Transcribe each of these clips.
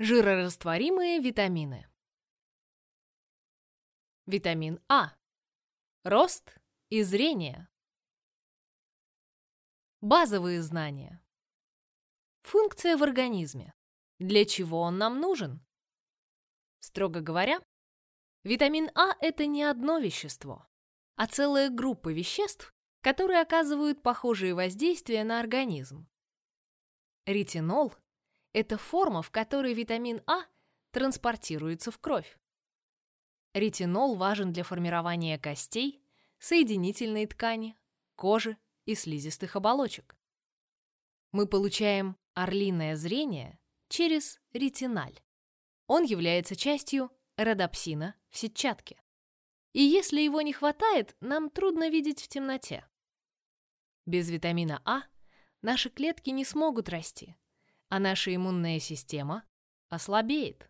Жирорастворимые витамины. Витамин А. Рост и зрение. Базовые знания. Функция в организме. Для чего он нам нужен? Строго говоря, витамин А – это не одно вещество, а целая группа веществ, которые оказывают похожие воздействия на организм. Ретинол – это форма, в которой витамин А транспортируется в кровь. Ретинол важен для формирования костей, соединительной ткани, кожи и слизистых оболочек. Мы получаем орлиное зрение через ретиналь. Он является частью родопсина в сетчатке. И если его не хватает, нам трудно видеть в темноте. Без витамина А наши клетки не смогут расти, а наша иммунная система ослабеет.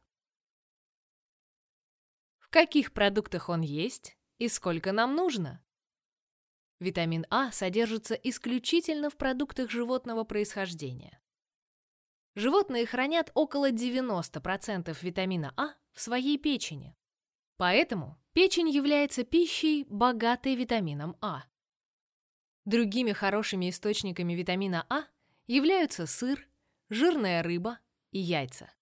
В каких продуктах он есть и сколько нам нужно? Витамин А содержится исключительно в продуктах животного происхождения. Животные хранят около 90% витамина А в своей печени. Поэтому печень является пищей, богатой витамином А. Другими хорошими источниками витамина А являются сыр, жирная рыба и яйца.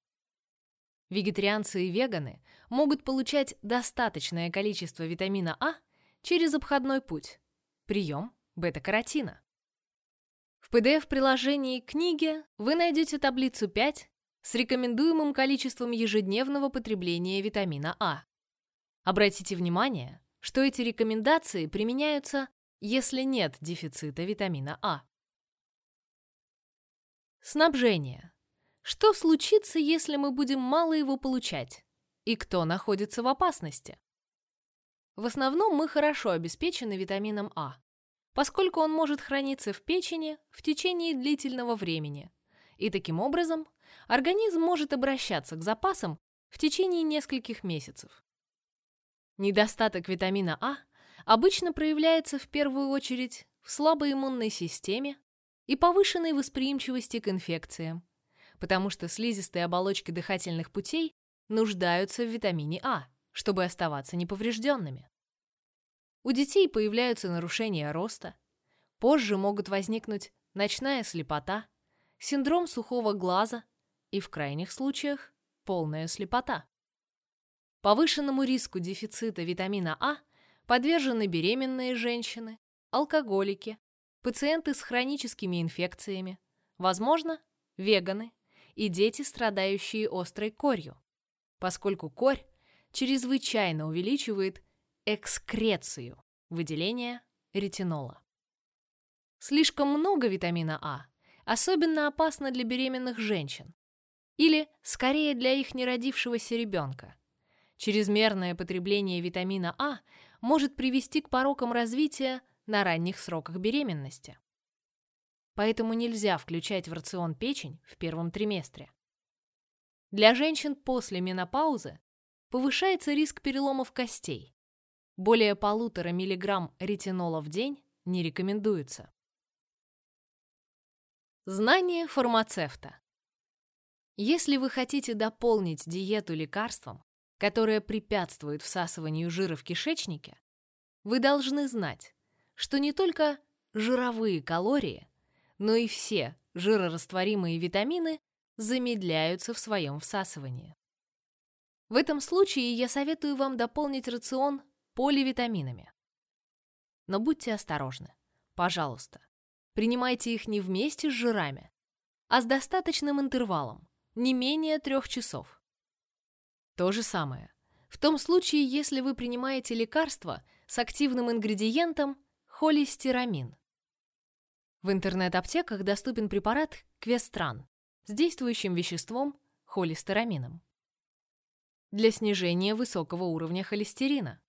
Вегетарианцы и веганы могут получать достаточное количество витамина А через обходной путь – прием бета-каротина. В PDF-приложении книги вы найдете таблицу 5 с рекомендуемым количеством ежедневного потребления витамина А. Обратите внимание, что эти рекомендации применяются если нет дефицита витамина А. Снабжение. Что случится, если мы будем мало его получать? И кто находится в опасности? В основном мы хорошо обеспечены витамином А, поскольку он может храниться в печени в течение длительного времени, и таким образом организм может обращаться к запасам в течение нескольких месяцев. Недостаток витамина А обычно проявляется в первую очередь в слабой иммунной системе и повышенной восприимчивости к инфекциям, потому что слизистые оболочки дыхательных путей нуждаются в витамине А, чтобы оставаться неповрежденными. У детей появляются нарушения роста, позже могут возникнуть ночная слепота, синдром сухого глаза и, в крайних случаях, полная слепота. Повышенному риску дефицита витамина А – подвержены беременные женщины, алкоголики, пациенты с хроническими инфекциями, возможно, веганы и дети, страдающие острой корью, поскольку корь чрезвычайно увеличивает экскрецию, выделение ретинола. Слишком много витамина А особенно опасно для беременных женщин или, скорее, для их неродившегося ребенка. Чрезмерное потребление витамина А может привести к порокам развития на ранних сроках беременности. Поэтому нельзя включать в рацион печень в первом триместре. Для женщин после менопаузы повышается риск переломов костей. Более полутора миллиграмм ретинола в день не рекомендуется. Знание фармацевта. Если вы хотите дополнить диету лекарством, которая препятствует всасыванию жира в кишечнике, вы должны знать, что не только жировые калории, но и все жирорастворимые витамины замедляются в своем всасывании. В этом случае я советую вам дополнить рацион поливитаминами. Но будьте осторожны. Пожалуйста, принимайте их не вместе с жирами, а с достаточным интервалом, не менее трех часов. То же самое. В том случае, если вы принимаете лекарство с активным ингредиентом холестерамин. В интернет-аптеках доступен препарат Квестран с действующим веществом холестерамином для снижения высокого уровня холестерина.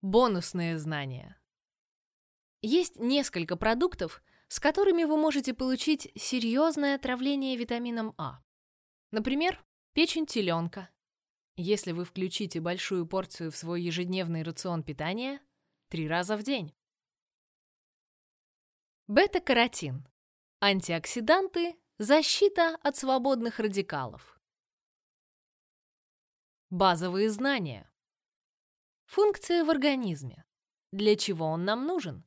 Бонусные знания. Есть несколько продуктов, с которыми вы можете получить серьезное отравление витамином А. Например, Печень теленка. Если вы включите большую порцию в свой ежедневный рацион питания три раза в день. Бета-каротин. Антиоксиданты Защита от свободных радикалов. Базовые знания. Функция в организме. Для чего он нам нужен?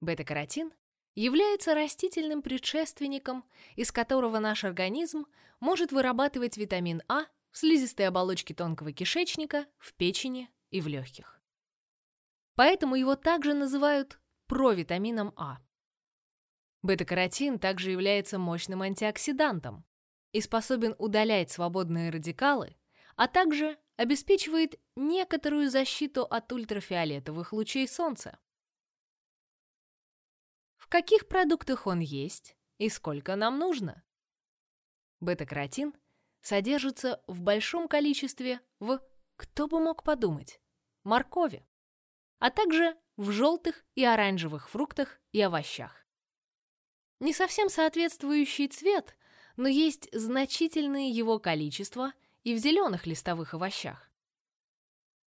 Бета-каротин является растительным предшественником, из которого наш организм может вырабатывать витамин А в слизистой оболочке тонкого кишечника, в печени и в легких. Поэтому его также называют провитамином А. Бета-каротин также является мощным антиоксидантом и способен удалять свободные радикалы, а также обеспечивает некоторую защиту от ультрафиолетовых лучей солнца. В каких продуктах он есть и сколько нам нужно? Бета-каротин содержится в большом количестве в, кто бы мог подумать, моркови, а также в желтых и оранжевых фруктах и овощах. Не совсем соответствующий цвет, но есть значительное его количество и в зеленых листовых овощах.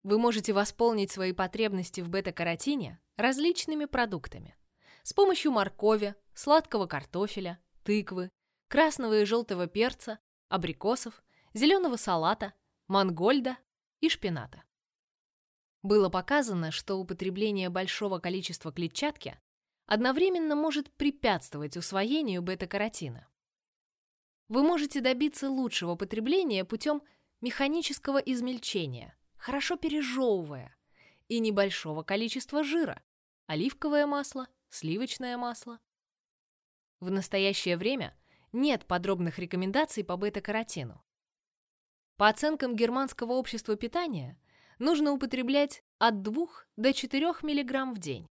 Вы можете восполнить свои потребности в бета-каротине различными продуктами. С помощью моркови, сладкого картофеля, тыквы, красного и желтого перца, абрикосов, зеленого салата, мангольда и шпината. Было показано, что употребление большого количества клетчатки одновременно может препятствовать усвоению бета-каротина. Вы можете добиться лучшего потребления путем механического измельчения, хорошо пережевывая, и небольшого количества жира – оливковое масло, сливочное масло. В настоящее время нет подробных рекомендаций по бета-каротину. По оценкам Германского общества питания, нужно употреблять от 2 до 4 мг в день.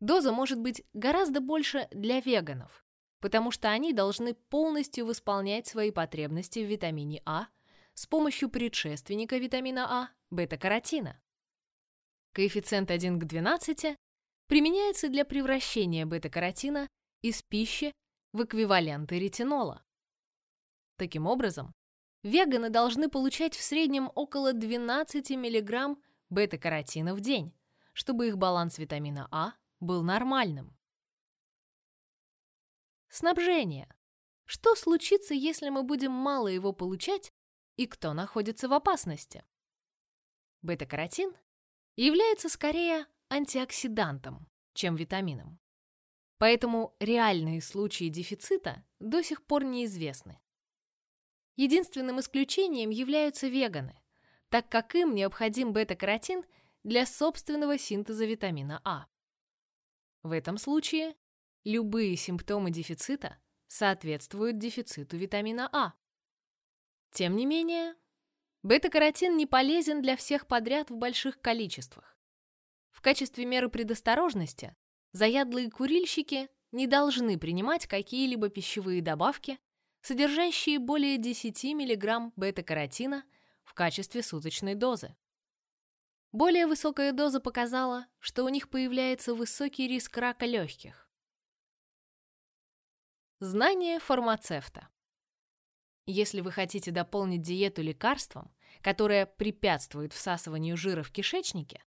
Доза может быть гораздо больше для веганов, потому что они должны полностью восполнять свои потребности в витамине А с помощью предшественника витамина А – бета-каротина. Коэффициент 1 к 12 применяется для превращения бета-каротина из пищи в эквиваленты ретинола. Таким образом, веганы должны получать в среднем около 12 мг бета-каротина в день, чтобы их баланс витамина А был нормальным. Снабжение. Что случится, если мы будем мало его получать, и кто находится в опасности? Бета-каротин является скорее антиоксидантом, чем витамином. Поэтому реальные случаи дефицита до сих пор неизвестны. Единственным исключением являются веганы, так как им необходим бета-каротин для собственного синтеза витамина А. В этом случае любые симптомы дефицита соответствуют дефициту витамина А. Тем не менее, бета-каротин не полезен для всех подряд в больших количествах. В качестве меры предосторожности заядлые курильщики не должны принимать какие-либо пищевые добавки, содержащие более 10 мг бета-каротина в качестве суточной дозы. Более высокая доза показала, что у них появляется высокий риск рака легких. Знание фармацевта. Если вы хотите дополнить диету лекарством, которое препятствует всасыванию жира в кишечнике,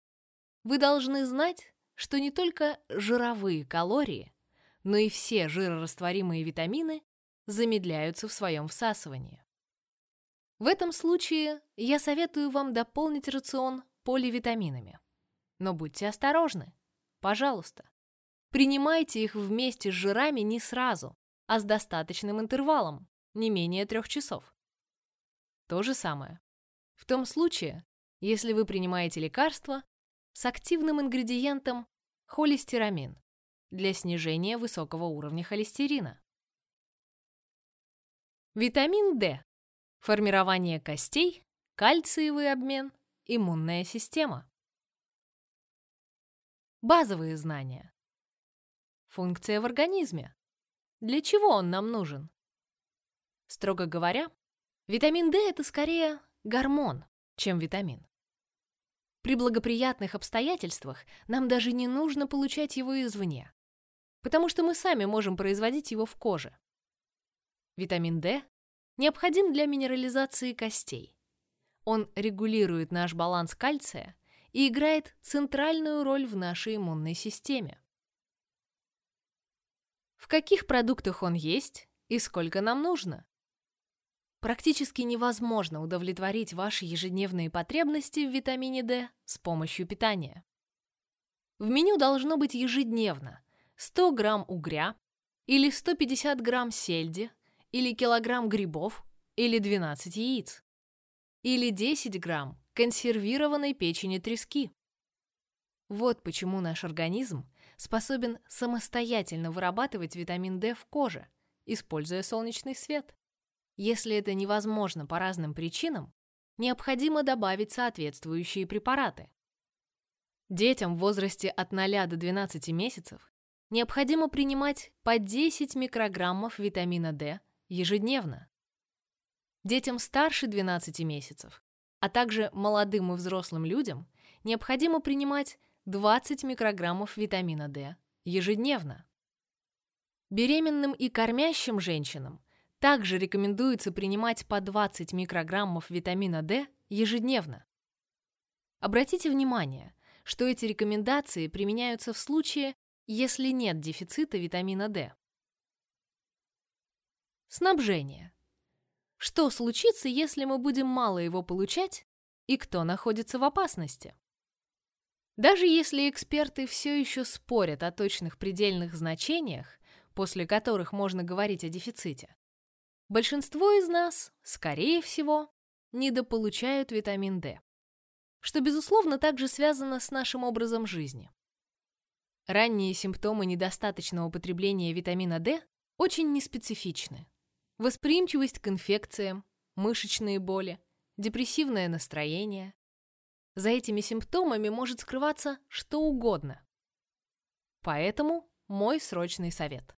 вы должны знать, что не только жировые калории, но и все жирорастворимые витамины замедляются в своем всасывании. В этом случае я советую вам дополнить рацион поливитаминами. Но будьте осторожны. Пожалуйста. Принимайте их вместе с жирами не сразу, а с достаточным интервалом, не менее трех часов. То же самое. В том случае, если вы принимаете лекарство с активным ингредиентом холестерамин для снижения высокого уровня холестерина. Витамин D. Формирование костей, кальциевый обмен, Иммунная система. Базовые знания. Функция в организме. Для чего он нам нужен? Строго говоря, витамин D это скорее гормон, чем витамин. При благоприятных обстоятельствах нам даже не нужно получать его извне, потому что мы сами можем производить его в коже. Витамин D необходим для минерализации костей. Он регулирует наш баланс кальция и играет центральную роль в нашей иммунной системе. В каких продуктах он есть и сколько нам нужно. Практически невозможно удовлетворить ваши ежедневные потребности в витамине D с помощью питания. В меню должно быть ежедневно 100 грамм угря, или 150 грамм сельди, или килограмм грибов, или 12 яиц, или 10 грамм консервированной печени трески. Вот почему наш организм способен самостоятельно вырабатывать витамин D в коже, используя солнечный свет. Если это невозможно по разным причинам, необходимо добавить соответствующие препараты. Детям в возрасте от 0 до 12 месяцев необходимо принимать по 10 микрограммов витамина D ежедневно. Детям старше 12 месяцев, а также молодым и взрослым людям необходимо принимать 20 микрограммов витамина D ежедневно. Беременным и кормящим женщинам также рекомендуется принимать по 20 микрограммов витамина D ежедневно. Обратите внимание, что эти рекомендации применяются в случае, если нет дефицита витамина D. Снабжение. Что случится, если мы будем мало его получать, и кто находится в опасности? Даже если эксперты все еще спорят о точных предельных значениях, после которых можно говорить о дефиците, большинство из нас, скорее всего, недополучают витамин D что, безусловно, также связано с нашим образом жизни. Ранние симптомы недостаточного потребления витамина D очень неспецифичны. Восприимчивость к инфекциям, мышечные боли, депрессивное настроение. За этими симптомами может скрываться что угодно. Поэтому мой срочный совет.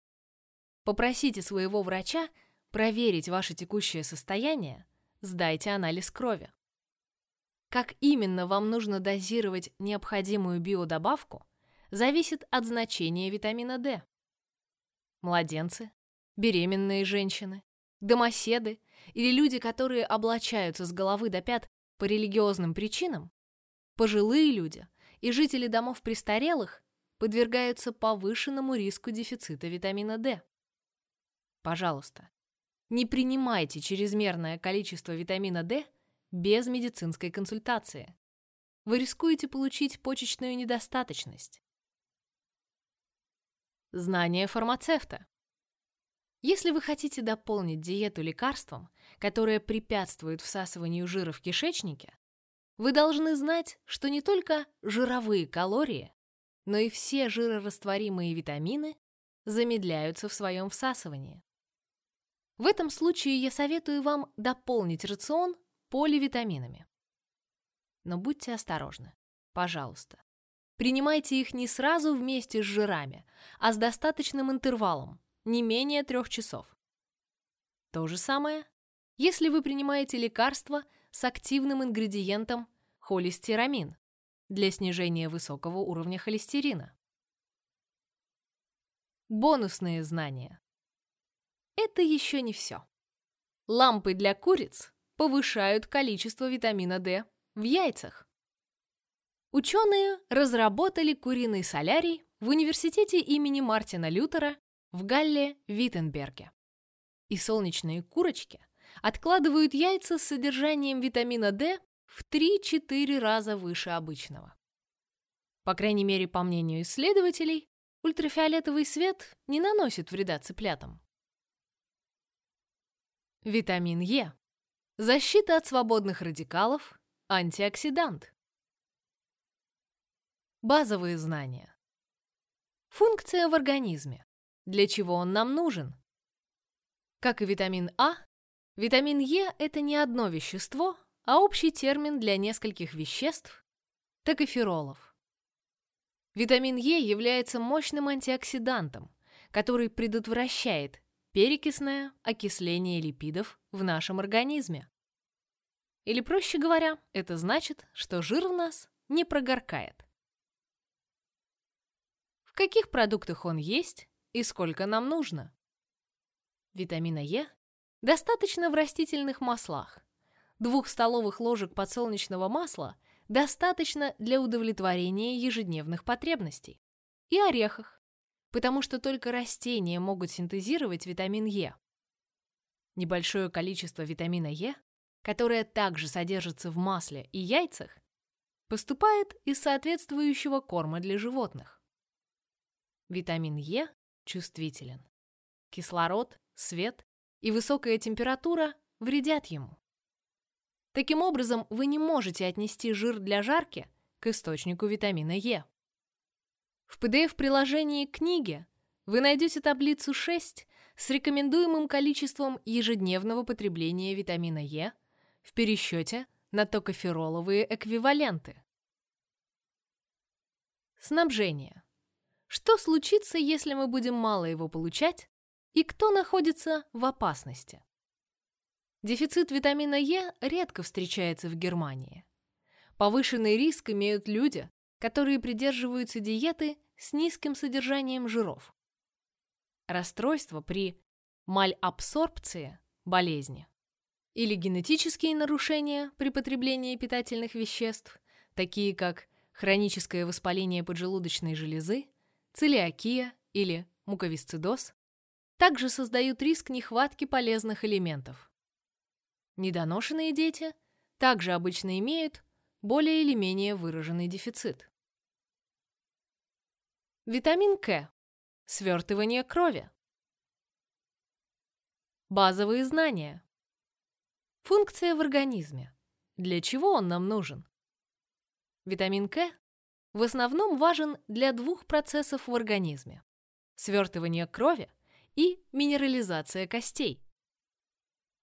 Попросите своего врача проверить ваше текущее состояние, сдайте анализ крови. Как именно вам нужно дозировать необходимую биодобавку, зависит от значения витамина D. Младенцы, беременные женщины, домоседы или люди, которые облачаются с головы до пят по религиозным причинам, пожилые люди и жители домов престарелых подвергаются повышенному риску дефицита витамина D. Пожалуйста, не принимайте чрезмерное количество витамина D без медицинской консультации. Вы рискуете получить почечную недостаточность. Знание фармацевта. Если вы хотите дополнить диету лекарством, которое препятствует всасыванию жира в кишечнике, вы должны знать, что не только жировые калории, но и все жирорастворимые витамины замедляются в своем всасывании. В этом случае я советую вам дополнить рацион поливитаминами. Но будьте осторожны, пожалуйста. Принимайте их не сразу вместе с жирами, а с достаточным интервалом, не менее трех часов. То же самое, если вы принимаете лекарства с активным ингредиентом холестерамин для снижения высокого уровня холестерина. Бонусные знания. Это еще не все. Лампы для куриц повышают количество витамина D в яйцах. Ученые разработали куриный солярий в университете имени Мартина Лютера в Галле-Виттенберге. И солнечные курочки откладывают яйца с содержанием витамина D в 3-4 раза выше обычного. По крайней мере, по мнению исследователей, ультрафиолетовый свет не наносит вреда цыплятам. Витамин Е Защита от свободных радикалов, антиоксидант. Базовые знания. Функция в организме. Для чего он нам нужен? Как и витамин А, витамин Е – это не одно вещество, а общий термин для нескольких веществ, так и феролов. Витамин Е является мощным антиоксидантом, который предотвращает перекисное окисление липидов в нашем организме. Или, проще говоря, это значит, что жир в нас не прогоркает. В каких продуктах он есть и сколько нам нужно? Витамина Е достаточно в растительных маслах. Двух столовых ложек подсолнечного масла достаточно для удовлетворения ежедневных потребностей. И орехах, потому что только растения могут синтезировать витамин Е. Небольшое количество витамина Е, которое также содержится в масле и яйцах, поступает из соответствующего корма для животных. Витамин Е чувствителен. Кислород, свет и высокая температура вредят ему. Таким образом, вы не можете отнести жир для жарки к источнику витамина Е. В PDF-приложении к книге вы найдете таблицу 6 с рекомендуемым количеством ежедневного потребления витамина Е в пересчете на токофероловые эквиваленты. Снабжение. Что случится, если мы будем мало его получать, и кто находится в опасности? Дефицит витамина Е редко встречается в Германии. Повышенный риск имеют люди, которые придерживаются диеты с низким содержанием жиров. Расстройства при мальабсорбции болезни или генетические нарушения при потреблении питательных веществ, такие как хроническое воспаление поджелудочной железы, целиакия или муковисцидоз, также создают риск нехватки полезных элементов. Недоношенные дети также обычно имеют более или менее выраженный дефицит. Витамин К. Свертывание крови. Базовые знания. Функция в организме. Для чего он нам нужен? Витамин К в основном важен для двух процессов в организме – свертывание крови и минерализация костей.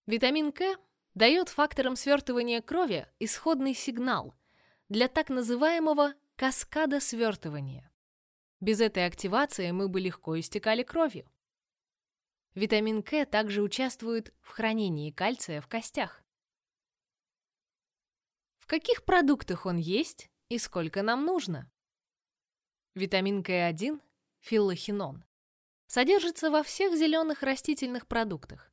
Витамин К дает факторам свертывания крови исходный сигнал для так называемого каскада свертывания. Без этой активации мы бы легко истекали кровью. Витамин К также участвует в хранении кальция в костях. В каких продуктах он есть и сколько нам нужно? Витамин К1, филлохинон, содержится во всех зеленых растительных продуктах.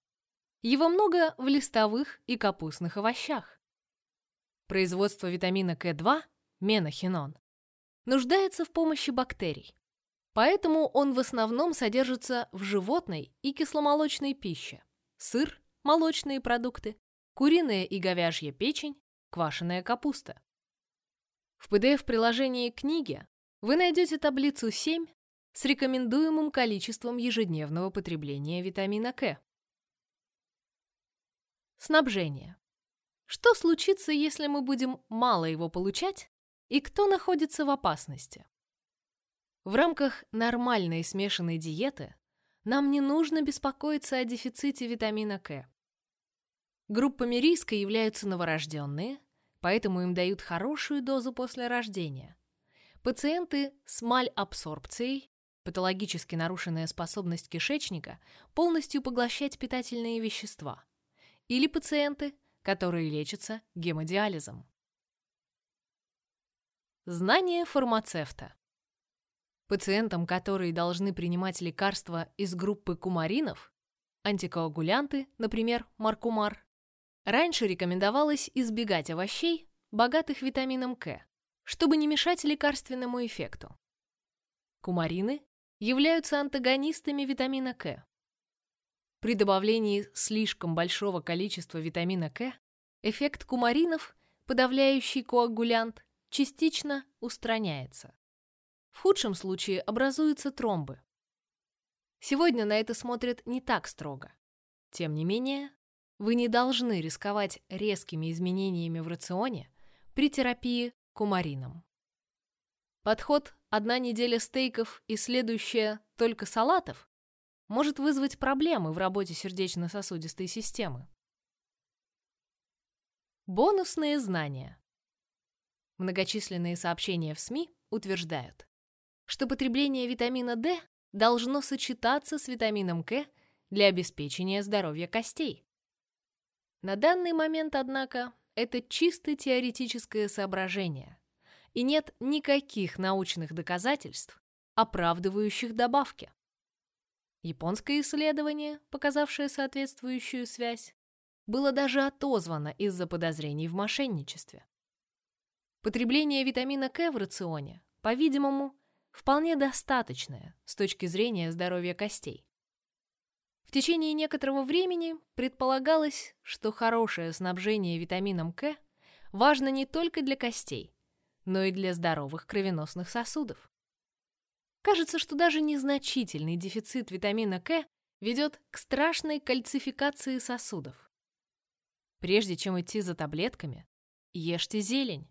Его много в листовых и капустных овощах. Производство витамина К2, менохинон, нуждается в помощи бактерий. Поэтому он в основном содержится в животной и кисломолочной пище. Сыр, молочные продукты, куриная и говяжья печень, квашеная капуста. В PDF-приложении книги вы найдете таблицу 7 с рекомендуемым количеством ежедневного потребления витамина К. Снабжение. Что случится, если мы будем мало его получать, и кто находится в опасности? В рамках нормальной смешанной диеты нам не нужно беспокоиться о дефиците витамина К. Группами риска являются новорожденные, поэтому им дают хорошую дозу после рождения. Пациенты с мальабсорбцией, патологически нарушенная способность кишечника полностью поглощать питательные вещества, или пациенты, которые лечатся гемодиализом. Знание фармацевта. Пациентам, которые должны принимать лекарства из группы кумаринов, антикоагулянты, например, маркумар, раньше рекомендовалось избегать овощей, богатых витамином К, чтобы не мешать лекарственному эффекту. Кумарины являются антагонистами витамина К. При добавлении слишком большого количества витамина К эффект кумаринов, подавляющий коагулянт, частично устраняется. В худшем случае образуются тромбы. Сегодня на это смотрят не так строго. Тем не менее, вы не должны рисковать резкими изменениями в рационе при терапии кумарином. Подход «одна неделя стейков и следующая только салатов» может вызвать проблемы в работе сердечно-сосудистой системы. Бонусные знания. Многочисленные сообщения в СМИ утверждают, что потребление витамина D должно сочетаться с витамином К для обеспечения здоровья костей. На данный момент, однако, это чисто теоретическое соображение, и нет никаких научных доказательств, оправдывающих добавки. Японское исследование, показавшее соответствующую связь, было даже отозвано из-за подозрений в мошенничестве. Потребление витамина К в рационе, по-видимому, вполне достаточное с точки зрения здоровья костей. В течение некоторого времени предполагалось, что хорошее снабжение витамином К важно не только для костей, но и для здоровых кровеносных сосудов. Кажется, что даже незначительный дефицит витамина К ведет к страшной кальцификации сосудов. Прежде чем идти за таблетками, ешьте зелень.